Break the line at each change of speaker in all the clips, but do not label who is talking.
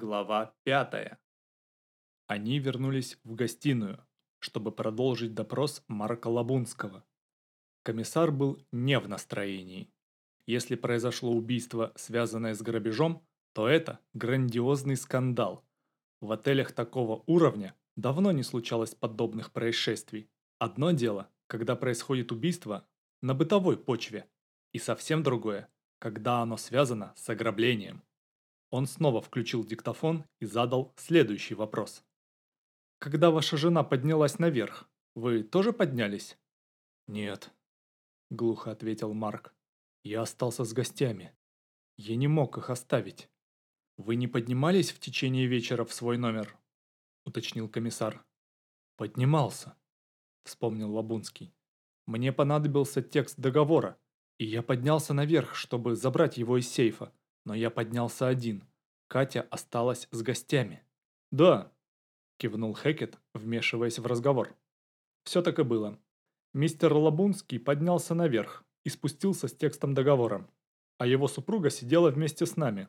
Глава пятая. Они вернулись в гостиную, чтобы продолжить допрос Марка Лабунского. Комиссар был не в настроении. Если произошло убийство, связанное с грабежом, то это грандиозный скандал. В отелях такого уровня давно не случалось подобных происшествий. Одно дело, когда происходит убийство на бытовой почве, и совсем другое, когда оно связано с ограблением. Он снова включил диктофон и задал следующий вопрос. «Когда ваша жена поднялась наверх, вы тоже поднялись?» «Нет», – глухо ответил Марк. «Я остался с гостями. Я не мог их оставить». «Вы не поднимались в течение вечера в свой номер?» – уточнил комиссар. «Поднимался», – вспомнил Лабунский. «Мне понадобился текст договора, и я поднялся наверх, чтобы забрать его из сейфа но я поднялся один. Катя осталась с гостями. «Да», – кивнул Хекет, вмешиваясь в разговор. «Все так и было. Мистер Лабунский поднялся наверх и спустился с текстом договора, а его супруга сидела вместе с нами.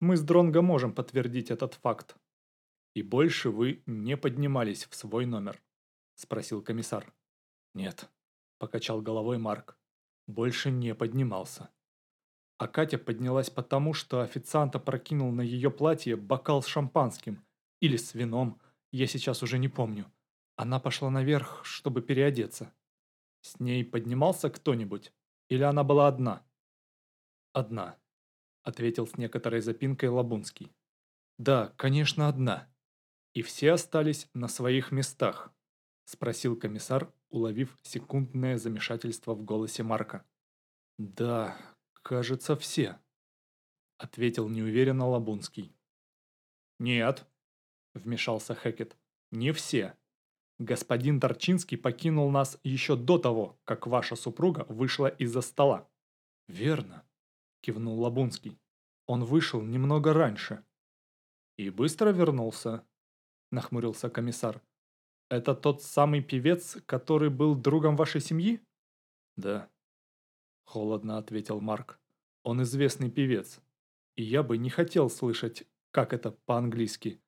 Мы с Дронго можем подтвердить этот факт». «И больше вы не поднимались в свой номер?» – спросил комиссар. «Нет», – покачал головой Марк. «Больше не поднимался». А Катя поднялась потому, что официант опрокинул на ее платье бокал с шампанским. Или с вином, я сейчас уже не помню. Она пошла наверх, чтобы переодеться. С ней поднимался кто-нибудь? Или она была одна? Одна, ответил с некоторой запинкой Лабунский. Да, конечно, одна. И все остались на своих местах, спросил комиссар, уловив секундное замешательство в голосе Марка. Да, «Кажется, все», — ответил неуверенно Лабунский. «Нет», — вмешался Хекет, — «не все. Господин Торчинский покинул нас еще до того, как ваша супруга вышла из-за стола». «Верно», — кивнул Лабунский. «Он вышел немного раньше». «И быстро вернулся», — нахмурился комиссар. «Это тот самый певец, который был другом вашей семьи?» «Да», Холодно ответил Марк. Он известный певец. И я бы не хотел слышать, как это по-английски.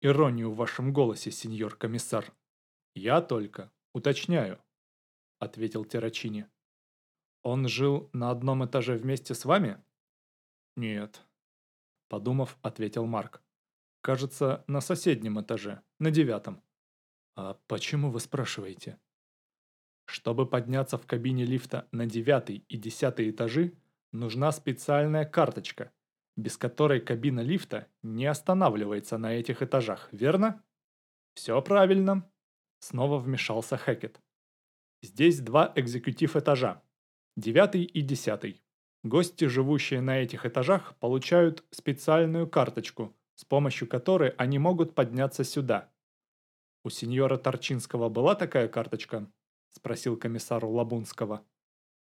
Иронию в вашем голосе, сеньор комиссар. Я только уточняю, ответил Террачини. Он жил на одном этаже вместе с вами? Нет. Подумав, ответил Марк. Кажется, на соседнем этаже, на девятом. А почему вы спрашиваете? Чтобы подняться в кабине лифта на девятый и десятый этажи, нужна специальная карточка, без которой кабина лифта не останавливается на этих этажах, верно? Все правильно. Снова вмешался Хэкет. Здесь два экзекутив этажа, девятый и десятый. Гости, живущие на этих этажах, получают специальную карточку, с помощью которой они могут подняться сюда. У сеньора Торчинского была такая карточка? – спросил комиссар Лабунского.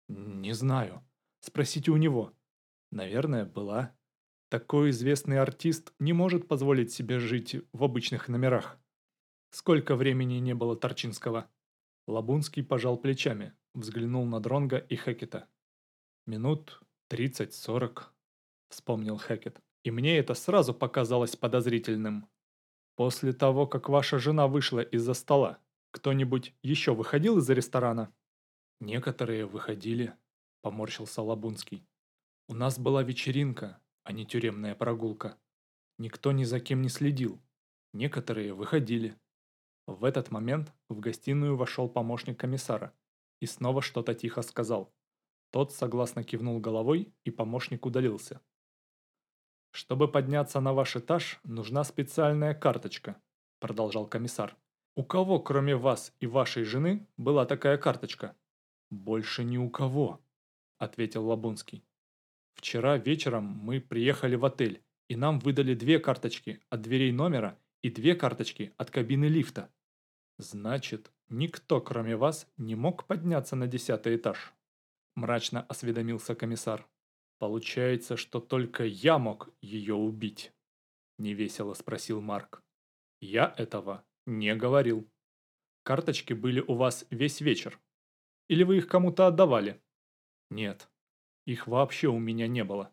«Не знаю. Спросите у него. Наверное, была. Такой известный артист не может позволить себе жить в обычных номерах. Сколько времени не было Торчинского?» Лабунский пожал плечами, взглянул на Дронга и Хекета. «Минут тридцать-сорок», – вспомнил Хекет. «И мне это сразу показалось подозрительным. После того, как ваша жена вышла из-за стола, кто-нибудь еще выходил из ресторана? Некоторые выходили, поморщился Лабунский. У нас была вечеринка, а не тюремная прогулка. Никто ни за кем не следил. Некоторые выходили. В этот момент в гостиную вошел помощник комиссара и снова что-то тихо сказал. Тот согласно кивнул головой, и помощник удалился. «Чтобы подняться на ваш этаж, нужна специальная карточка», – продолжал комиссар. «У кого, кроме вас и вашей жены, была такая карточка?» «Больше ни у кого», – ответил Лабунский. «Вчера вечером мы приехали в отель, и нам выдали две карточки от дверей номера и две карточки от кабины лифта. Значит, никто, кроме вас, не мог подняться на десятый этаж?» Мрачно осведомился комиссар. «Получается, что только я мог ее убить?» Невесело спросил Марк. «Я этого «Не говорил. Карточки были у вас весь вечер. Или вы их кому-то отдавали?» «Нет. Их вообще у меня не было.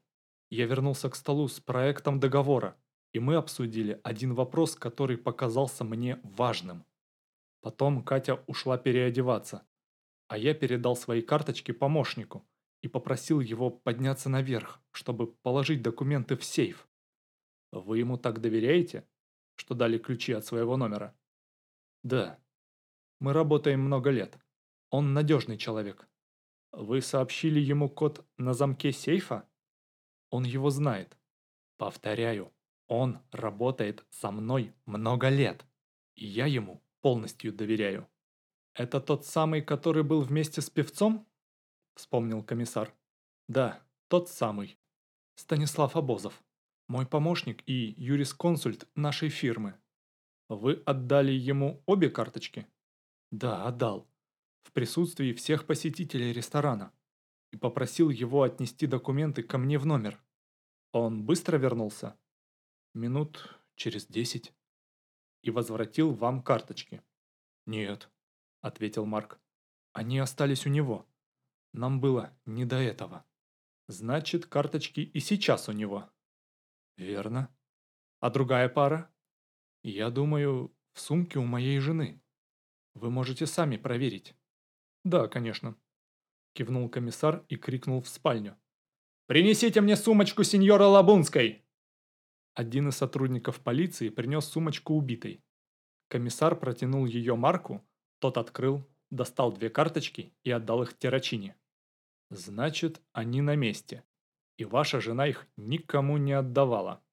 Я вернулся к столу с проектом договора, и мы обсудили один вопрос, который показался мне важным. Потом Катя ушла переодеваться, а я передал свои карточки помощнику и попросил его подняться наверх, чтобы положить документы в сейф. Вы ему так доверяете, что дали ключи от своего номера? Да. Мы работаем много лет. Он надежный человек. Вы сообщили ему код на замке сейфа? Он его знает. Повторяю, он работает со мной много лет, и я ему полностью доверяю. Это тот самый, который был вместе с певцом? Вспомнил комиссар. Да, тот самый. Станислав Обозов. Мой помощник и юрисконсульт нашей фирмы. Вы отдали ему обе карточки? Да, отдал. В присутствии всех посетителей ресторана. И попросил его отнести документы ко мне в номер. Он быстро вернулся? Минут через десять. И возвратил вам карточки? Нет, ответил Марк. Они остались у него. Нам было не до этого. Значит, карточки и сейчас у него. Верно. А другая пара? Я думаю, в сумке у моей жены. Вы можете сами проверить. Да, конечно. Кивнул комиссар и крикнул в спальню. «Принесите мне сумочку сеньора Лабунской!» Один из сотрудников полиции принес сумочку убитой. Комиссар протянул ее Марку, тот открыл, достал две карточки и отдал их Террачине. «Значит, они на месте, и ваша жена их никому не отдавала»,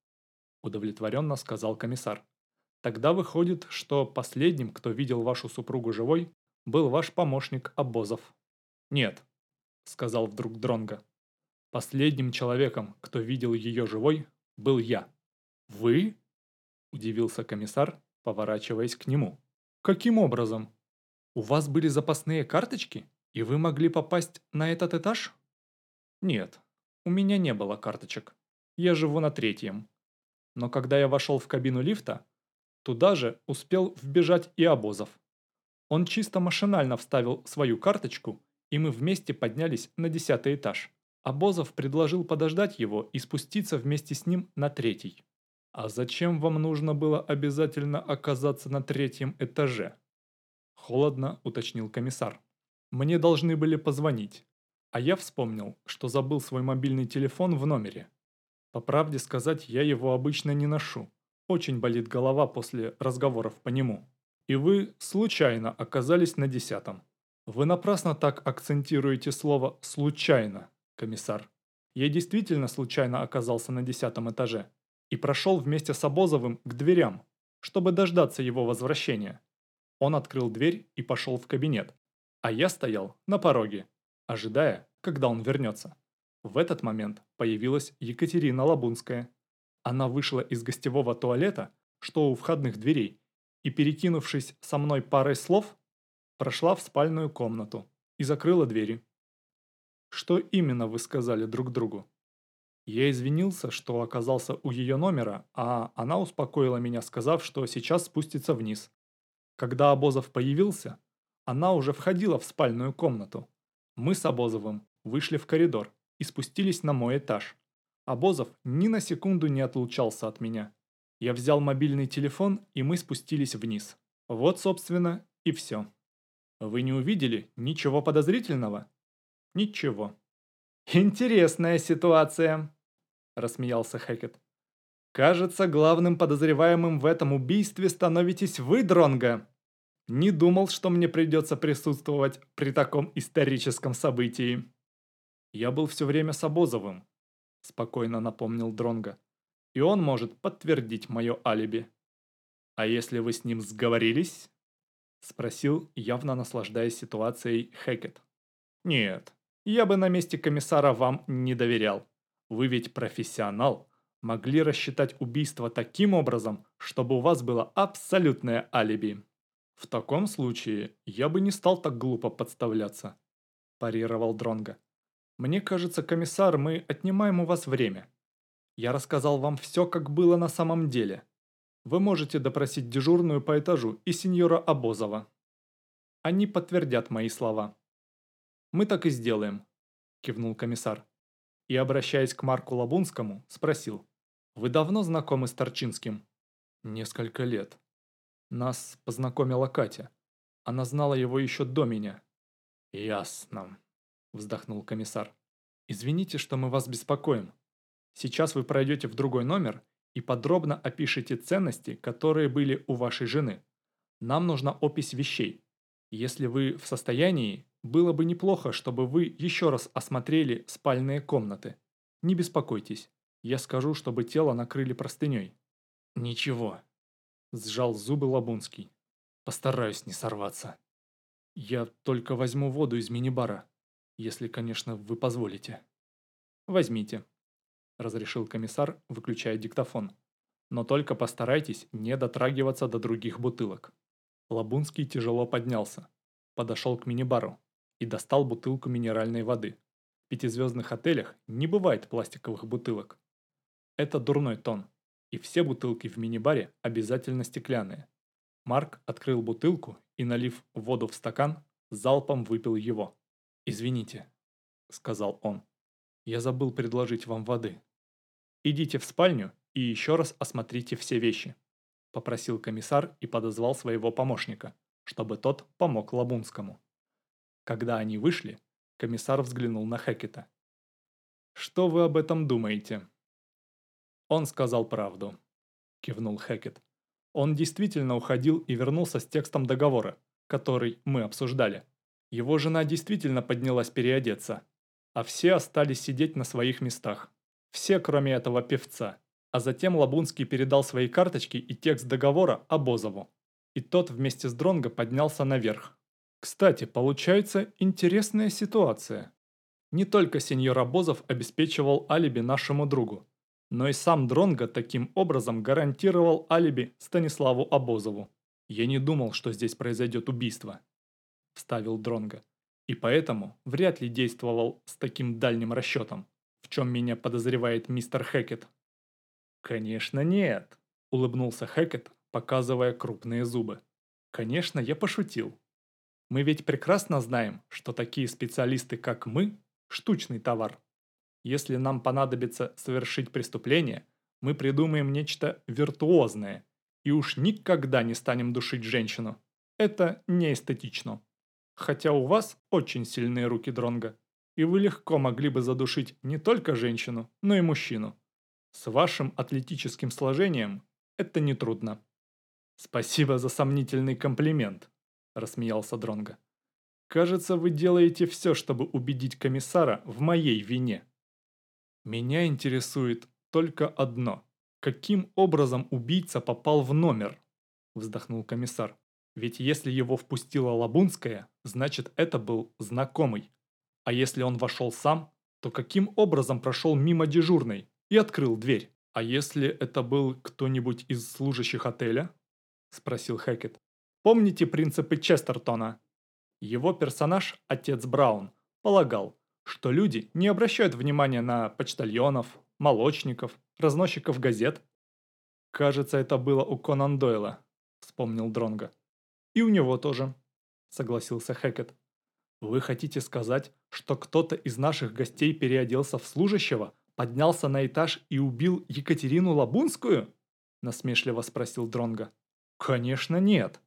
удовлетворенно сказал комиссар. «Тогда выходит, что последним, кто видел вашу супругу живой, был ваш помощник Обозов». «Нет», — сказал вдруг Дронга. Последним человеком, кто видел ее живой, был я. «Вы?» – удивился комиссар, поворачиваясь к нему. «Каким образом? У вас были запасные карточки, и вы могли попасть на этот этаж?» «Нет, у меня не было карточек. Я живу на третьем. Но когда я вошел в кабину лифта, туда же успел вбежать и Обозов. Он чисто машинально вставил свою карточку, и мы вместе поднялись на десятый этаж. Обозов предложил подождать его и спуститься вместе с ним на третий. «А зачем вам нужно было обязательно оказаться на третьем этаже?» Холодно уточнил комиссар. «Мне должны были позвонить, а я вспомнил, что забыл свой мобильный телефон в номере. По правде сказать, я его обычно не ношу. Очень болит голова после разговоров по нему. И вы случайно оказались на десятом. Вы напрасно так акцентируете слово «случайно» комиссар. Я действительно случайно оказался на десятом этаже и прошел вместе с Обозовым к дверям, чтобы дождаться его возвращения. Он открыл дверь и пошел в кабинет, а я стоял на пороге, ожидая, когда он вернется. В этот момент появилась Екатерина Лабунская. Она вышла из гостевого туалета, что у входных дверей, и, перекинувшись со мной парой слов, прошла в спальную комнату и закрыла двери. Что именно вы сказали друг другу? Я извинился, что оказался у ее номера, а она успокоила меня, сказав, что сейчас спустится вниз. Когда Обозов появился, она уже входила в спальную комнату. Мы с Обозовым вышли в коридор и спустились на мой этаж. Обозов ни на секунду не отлучался от меня. Я взял мобильный телефон, и мы спустились вниз. Вот, собственно, и все. Вы не увидели ничего подозрительного? Ничего. «Интересная ситуация», – рассмеялся Хэкет. «Кажется, главным подозреваемым в этом убийстве становитесь вы, Дронга. Не думал, что мне придется присутствовать при таком историческом событии». «Я был все время с Обозовым», – спокойно напомнил Дронга. «И он может подтвердить мое алиби». «А если вы с ним сговорились?» – спросил, явно наслаждаясь ситуацией Хэкет. «Нет, я бы на месте комиссара вам не доверял. Вы ведь профессионал. Могли рассчитать убийство таким образом, чтобы у вас было абсолютное алиби. В таком случае я бы не стал так глупо подставляться, парировал Дронга. Мне кажется, комиссар, мы отнимаем у вас время. Я рассказал вам все, как было на самом деле. Вы можете допросить дежурную по этажу и сеньора Обозова. Они подтвердят мои слова. «Мы так и сделаем», – кивнул комиссар. И, обращаясь к Марку Лабунскому, спросил. Вы давно знакомы с Торчинским? Несколько лет. Нас познакомила Катя. Она знала его еще до меня. Ясно, вздохнул комиссар. Извините, что мы вас беспокоим. Сейчас вы пройдете в другой номер и подробно опишите ценности, которые были у вашей жены. Нам нужна опись вещей. Если вы в состоянии, было бы неплохо, чтобы вы еще раз осмотрели спальные комнаты. Не беспокойтесь, я скажу, чтобы тело накрыли простыней. Ничего. Сжал зубы Лабунский. Постараюсь не сорваться. Я только возьму воду из мини-бара, если, конечно, вы позволите. Возьмите, разрешил комиссар, выключая диктофон. Но только постарайтесь не дотрагиваться до других бутылок. Лабунский тяжело поднялся, подошел к мини-бару и достал бутылку минеральной воды. В пятизвездных отелях не бывает пластиковых бутылок. Это дурной тон, и все бутылки в мини-баре обязательно стеклянные. Марк открыл бутылку и, налив воду в стакан, залпом выпил его. «Извините», — сказал он, — «я забыл предложить вам воды». «Идите в спальню и еще раз осмотрите все вещи», — попросил комиссар и подозвал своего помощника, чтобы тот помог Лабунскому. Когда они вышли, комиссар взглянул на Хекета. «Что вы об этом думаете?» «Он сказал правду», – кивнул Хекет. «Он действительно уходил и вернулся с текстом договора, который мы обсуждали. Его жена действительно поднялась переодеться, а все остались сидеть на своих местах. Все, кроме этого певца. А затем Лабунский передал свои карточки и текст договора Обозову. И тот вместе с Дронго поднялся наверх. Кстати, получается интересная ситуация. Не только сеньор Обозов обеспечивал алиби нашему другу, но и сам Дронго таким образом гарантировал алиби Станиславу Обозову. «Я не думал, что здесь произойдет убийство», – вставил Дронго. «И поэтому вряд ли действовал с таким дальним расчетом, в чем меня подозревает мистер Хэкет». «Конечно нет», – улыбнулся Хэкет, показывая крупные зубы. «Конечно, я пошутил. Мы ведь прекрасно знаем, что такие специалисты, как мы, штучный товар. Если нам понадобится совершить преступление, мы придумаем нечто виртуозное и уж никогда не станем душить женщину. Это не эстетично. Хотя у вас очень сильные руки Дронга, и вы легко могли бы задушить не только женщину, но и мужчину. С вашим атлетическим сложением это нетрудно. Спасибо за сомнительный комплимент, рассмеялся Дронга. Кажется, вы делаете все, чтобы убедить комиссара в моей вине. Меня интересует только одно. Каким образом убийца попал в номер? Вздохнул комиссар. Ведь если его впустила Лабунская, значит это был знакомый. А если он вошел сам, то каким образом прошел мимо дежурной и открыл дверь? А если это был кто-нибудь из служащих отеля? Спросил Хэкет. Помните принципы Честертона? Его персонаж, отец Браун, полагал, что люди не обращают внимания на почтальонов, молочников, разносчиков газет. Кажется, это было у Конан Дойла, вспомнил Дронга. И у него тоже, согласился Хэкет. Вы хотите сказать, что кто-то из наших гостей переоделся в служащего, поднялся на этаж и убил Екатерину Лабунскую? насмешливо спросил Дронга. Конечно, нет.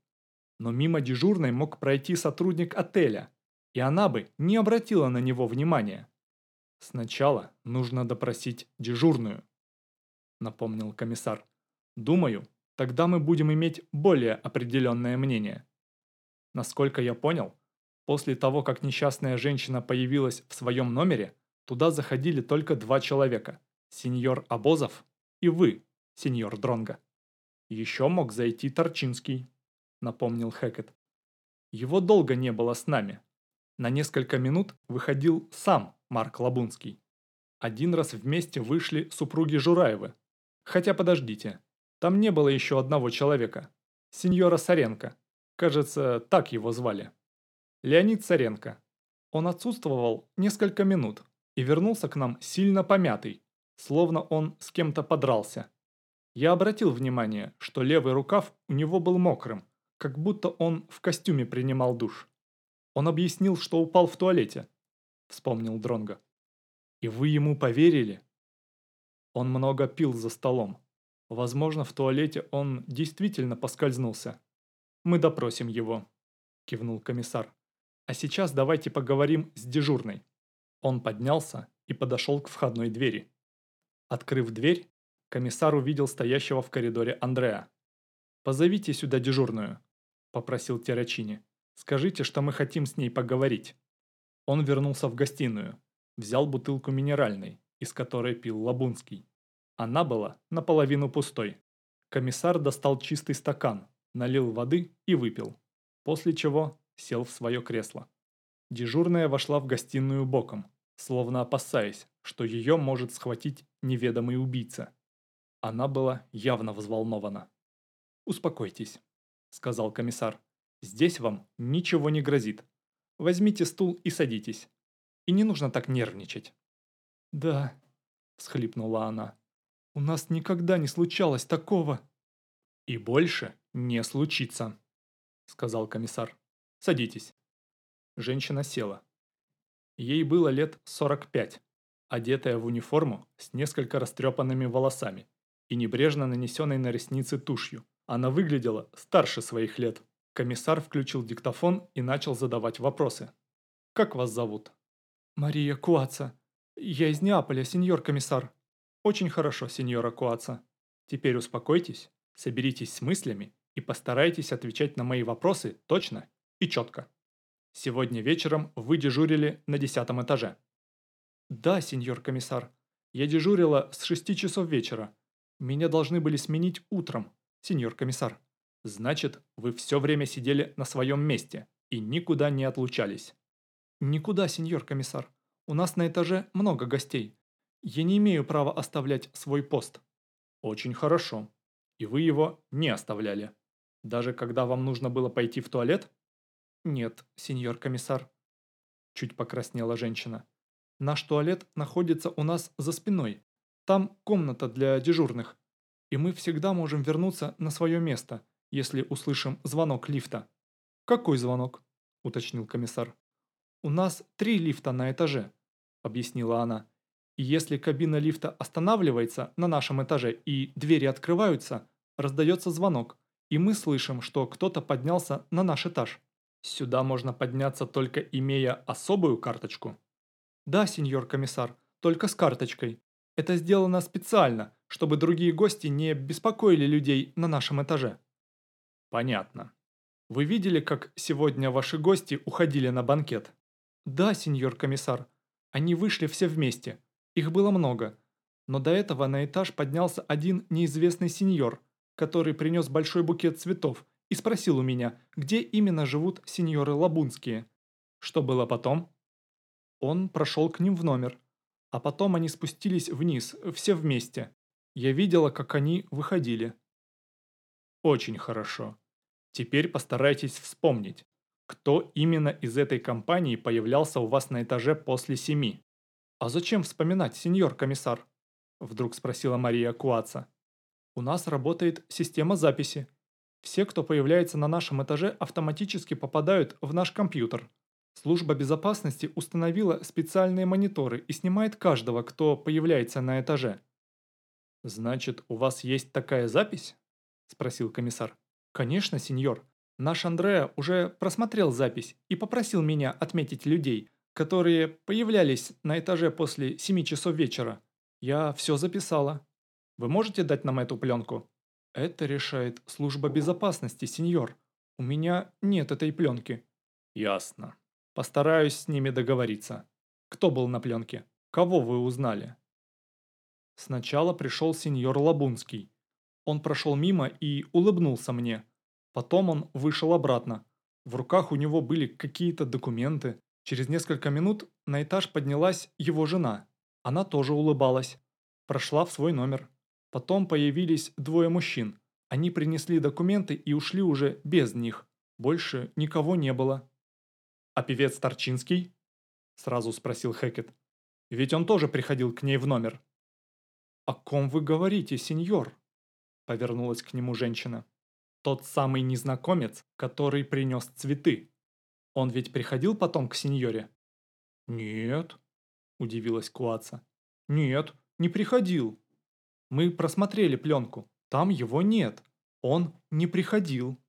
Но мимо дежурной мог пройти сотрудник отеля, и она бы не обратила на него внимания. «Сначала нужно допросить дежурную», — напомнил комиссар. «Думаю, тогда мы будем иметь более определенное мнение». Насколько я понял, после того, как несчастная женщина появилась в своем номере, туда заходили только два человека – сеньор Обозов и вы, сеньор Дронга. Еще мог зайти Торчинский, напомнил Хэкет. Его долго не было с нами, на несколько минут выходил сам Марк Лабунский. Один раз вместе вышли супруги Жураевы. Хотя подождите, там не было еще одного человека. Сеньора Саренко. Кажется, так его звали. Леонид Саренко. Он отсутствовал несколько минут и вернулся к нам сильно помятый, словно он с кем-то подрался. Я обратил внимание, что левый рукав у него был мокрым, как будто он в костюме принимал душ. Он объяснил, что упал в туалете», — вспомнил Дронго. «И вы ему поверили?» Он много пил за столом. Возможно, в туалете он действительно поскользнулся. Мы допросим его», – кивнул комиссар. «А сейчас давайте поговорим с дежурной». Он поднялся и подошел к входной двери. Открыв дверь, комиссар увидел стоящего в коридоре Андреа. «Позовите сюда дежурную», – попросил Террачини. «Скажите, что мы хотим с ней поговорить». Он вернулся в гостиную, взял бутылку минеральной, из которой пил Лабунский. Она была наполовину пустой. Комиссар достал чистый стакан, налил воды и выпил, после чего сел в свое кресло. Дежурная вошла в гостиную боком, словно опасаясь, что ее может схватить неведомый убийца. Она была явно взволнована. «Успокойтесь», — сказал комиссар. «Здесь вам ничего не грозит. Возьмите стул и садитесь. И не нужно так нервничать». «Да», — всхлипнула она. «У нас никогда не случалось такого». «И больше не случится», — сказал комиссар. «Садитесь». Женщина села. Ей было лет 45, одетая в униформу с несколько растрепанными волосами и небрежно нанесенной на ресницы тушью. Она выглядела старше своих лет. Комиссар включил диктофон и начал задавать вопросы. «Как вас зовут?» «Мария Куаца. Я из Неаполя, сеньор комиссар». «Очень хорошо, сеньора Куаца. Теперь успокойтесь, соберитесь с мыслями и постарайтесь отвечать на мои вопросы точно и четко». Сегодня вечером вы дежурили на десятом этаже. Да, сеньор комиссар. Я дежурила с шести часов вечера. Меня должны были сменить утром, сеньор комиссар. Значит, вы все время сидели на своем месте и никуда не отлучались. Никуда, сеньор комиссар. У нас на этаже много гостей. Я не имею права оставлять свой пост. Очень хорошо. И вы его не оставляли. Даже когда вам нужно было пойти в туалет? «Нет, сеньор комиссар», – чуть покраснела женщина. «Наш туалет находится у нас за спиной. Там комната для дежурных. И мы всегда можем вернуться на свое место, если услышим звонок лифта». «Какой звонок?» – уточнил комиссар. «У нас три лифта на этаже», – объяснила она. «И если кабина лифта останавливается на нашем этаже и двери открываются, раздается звонок, и мы слышим, что кто-то поднялся на наш этаж». Сюда можно подняться только имея особую карточку? Да, сеньор комиссар, только с карточкой. Это сделано специально, чтобы другие гости не беспокоили людей на нашем этаже. Понятно. Вы видели, как сегодня ваши гости уходили на банкет? Да, сеньор комиссар. Они вышли все вместе. Их было много. Но до этого на этаж поднялся один неизвестный сеньор, который принес большой букет цветов и спросил у меня, где именно живут сеньоры Лабунские. Что было потом? Он прошел к ним в номер, а потом они спустились вниз, все вместе. Я видела, как они выходили. Очень хорошо. Теперь постарайтесь вспомнить, кто именно из этой компании появлялся у вас на этаже после семи. «А зачем вспоминать, сеньор комиссар?» Вдруг спросила Мария Куаца. «У нас работает система записи, все, кто появляется на нашем этаже, автоматически попадают в наш компьютер. Служба безопасности установила специальные мониторы и снимает каждого, кто появляется на этаже. «Значит, у вас есть такая запись?» – спросил комиссар. «Конечно, сеньор. Наш Андреа уже просмотрел запись и попросил меня отметить людей, которые появлялись на этаже после 7 часов вечера. Я все записала. Вы можете дать нам эту пленку?» «Это решает служба безопасности, сеньор. У меня нет этой пленки». «Ясно. Постараюсь с ними договориться. Кто был на пленке? Кого вы узнали?» Сначала пришел сеньор Лабунский. Он прошел мимо и улыбнулся мне. Потом он вышел обратно. В руках у него были какие-то документы. Через несколько минут на этаж поднялась его жена. Она тоже улыбалась. Прошла в свой номер. Потом появились двое мужчин. Они принесли документы и ушли уже без них. Больше никого не было. «А певец Торчинский?» Сразу спросил Хекет. «Ведь он тоже приходил к ней в номер». «О ком вы говорите, сеньор?» Повернулась к нему женщина. «Тот самый незнакомец, который принес цветы. Он ведь приходил потом к сеньоре?» «Нет», – удивилась Куаца. «Нет, не приходил. Мы просмотрели пленку. Там его нет. Он не приходил».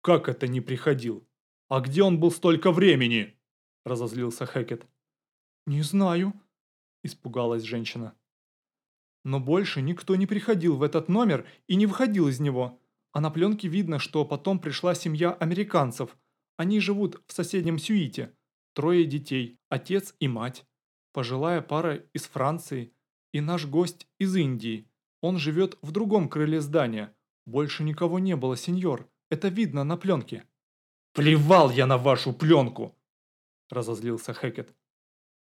«Как это не приходил? А где он был столько времени?» – разозлился Хэкет. «Не знаю», – испугалась женщина. Но больше никто не приходил в этот номер и не выходил из него. А на пленке видно, что потом пришла семья американцев. Они живут в соседнем сюите. Трое детей, отец и мать. Пожилая пара из Франции и наш гость из Индии. Он живет в другом крыле здания. Больше никого не было, сеньор. Это видно на пленке». «Плевал я на вашу пленку!» – разозлился Хэкет.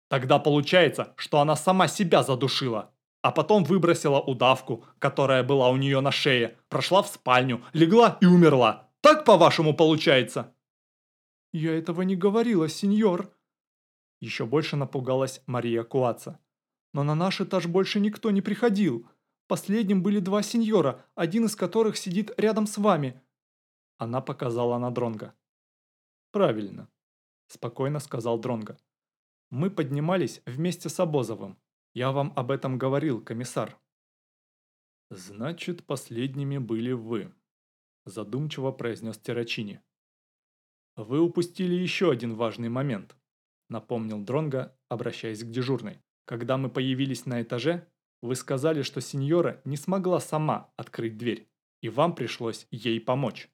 «Тогда получается, что она сама себя задушила, а потом выбросила удавку, которая была у нее на шее, прошла в спальню, легла и умерла. Так, по-вашему, получается?» «Я этого не говорила, сеньор!» Еще больше напугалась Мария Куаца. «Но на наш этаж больше никто не приходил. Последним были два сеньора, один из которых сидит рядом с вами». Она показала на Дронга. «Правильно», – спокойно сказал Дронга. «Мы поднимались вместе с Обозовым. Я вам об этом говорил, комиссар». «Значит, последними были вы», – задумчиво произнес Террачини. «Вы упустили еще один важный момент», – напомнил Дронга, обращаясь к дежурной. «Когда мы появились на этаже, вы сказали, что сеньора не смогла сама открыть дверь, и вам пришлось ей помочь».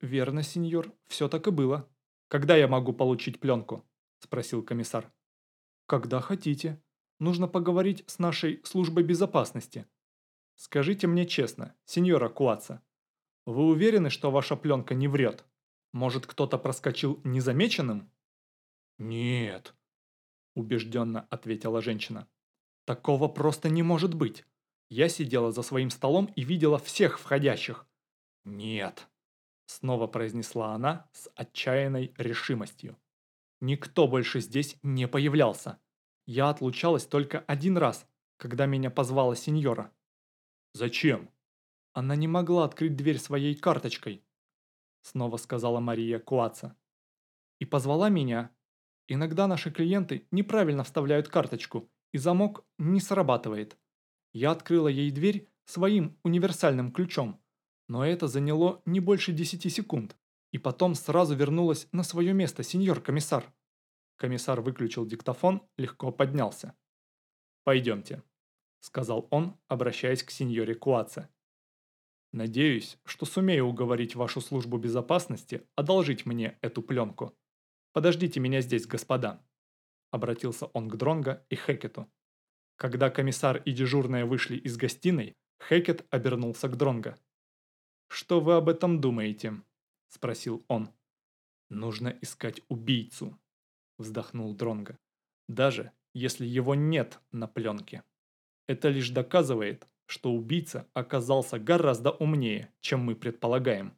«Верно, сеньор, все так и было. Когда я могу получить пленку?» – спросил комиссар. «Когда хотите. Нужно поговорить с нашей службой безопасности. Скажите мне честно, сеньора Куаца, вы уверены, что ваша пленка не врет? Может, кто-то проскочил незамеченным?» «Нет», – убежденно ответила женщина. Такого просто не может быть. Я сидела за своим столом и видела всех входящих. Нет, снова произнесла она с отчаянной решимостью. Никто больше здесь не появлялся. Я отлучалась только один раз, когда меня позвала сеньора. Зачем? Она не могла открыть дверь своей карточкой, снова сказала Мария Куаца. И позвала меня. Иногда наши клиенты неправильно вставляют карточку, и замок не срабатывает. Я открыла ей дверь своим универсальным ключом, но это заняло не больше 10 секунд, и потом сразу вернулась на свое место, сеньор комиссар. Комиссар выключил диктофон, легко поднялся. «Пойдемте», – сказал он, обращаясь к сеньоре Куаце. «Надеюсь, что сумею уговорить вашу службу безопасности одолжить мне эту пленку. Подождите меня здесь, господа» обратился он к Дронго и Хекету. Когда комиссар и дежурная вышли из гостиной, Хекет обернулся к Дронго. «Что вы об этом думаете?» – спросил он. «Нужно искать убийцу», – вздохнул Дронго. «Даже если его нет на пленке. Это лишь доказывает, что убийца оказался гораздо умнее, чем мы предполагаем».